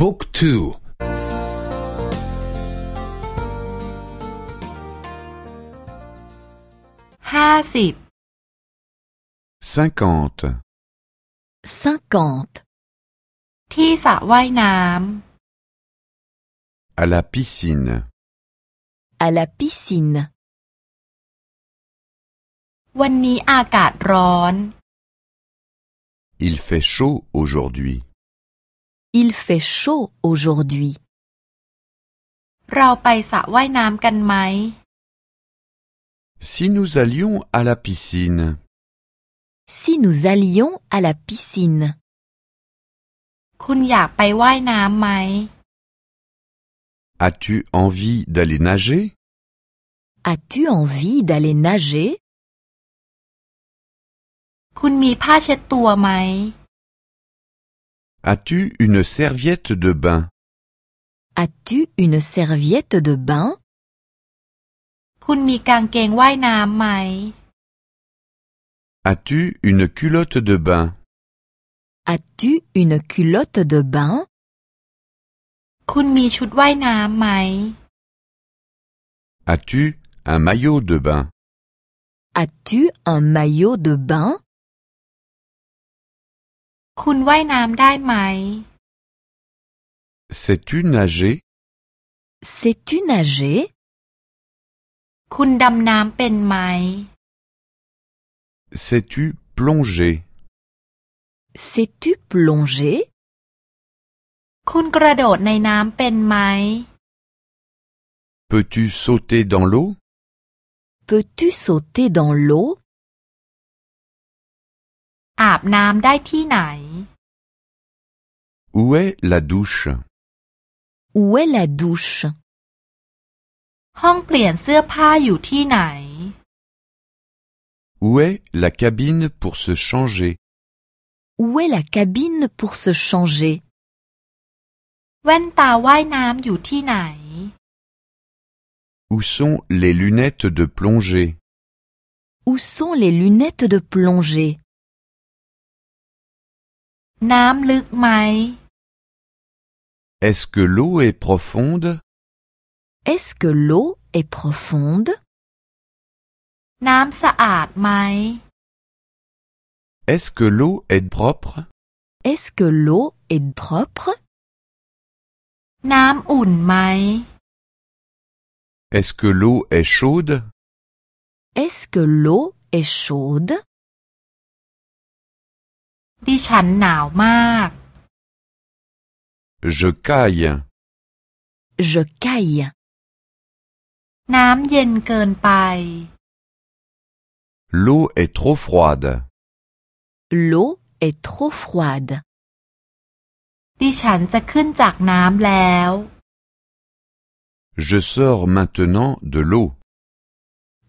บุ๊กทูห้าสิบ cinquante, cinquante, ที่สระว่ายน้ à la piscine, à la piscine. ำวันนี้อากาศร้อน il fait chaud aujourd'hui. Il fait chaud aujourd'hui. เราไปสระว่ายน้ำกันไหม Si nous allions à la piscine, Si nous allions à la piscine, คุณอยากไปว่ายน้ำไหม as-tu envie d'aller nager as-tu envie d'aller nager คุณมีผ้าเช็ดตัวไหม As-tu une serviette de bain? As-tu une serviette de bain? As-tu une culotte de bain? As-tu une culotte de bain? As-tu un maillot de bain? As-tu un maillot de bain? คุณว่ายน้ำได้ไหม Sais-tu nager Sais-tu nager คุณดำน้ำเป็นไหม Sais-tu plonger Sais-tu plonger คุณกระโดดในน้ำเป็นไหม Peux-tu sauter dans l'eau Peux-tu sauter dans l'eau อาบน้ำได้ที่ไหน Où est la douche Où est la douche ห้องเปลี่ยนเสื้อผ้าอยู่ที่ไหน Où est la cabine pour se changer Où est la cabine pour se changer แว่นตาว่ายน้ำอยู่ที่ไหน Où sont les lunettes de plongée Où sont les lunettes de plongée น้ำลึกไหม Est-ce que l'eau est profonde Est-ce que l'eau est profonde น้ำสะอาดไหม Est-ce que l'eau est propre Est-ce que l'eau est propre น้ำอุ่นไหม Est-ce que l'eau est chaude Est-ce que l'eau est chaude ดิฉันหนาวมาก Je caille. Je caille. น้ำเย็นเกินไป L'eau est trop froide. L'eau est trop froide. ดิฉันจะขึ้นจากน้ำแล้ว Je sors maintenant de l'eau.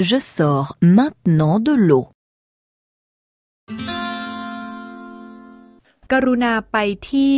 Je sors maintenant de l'eau. กรุณาไปที่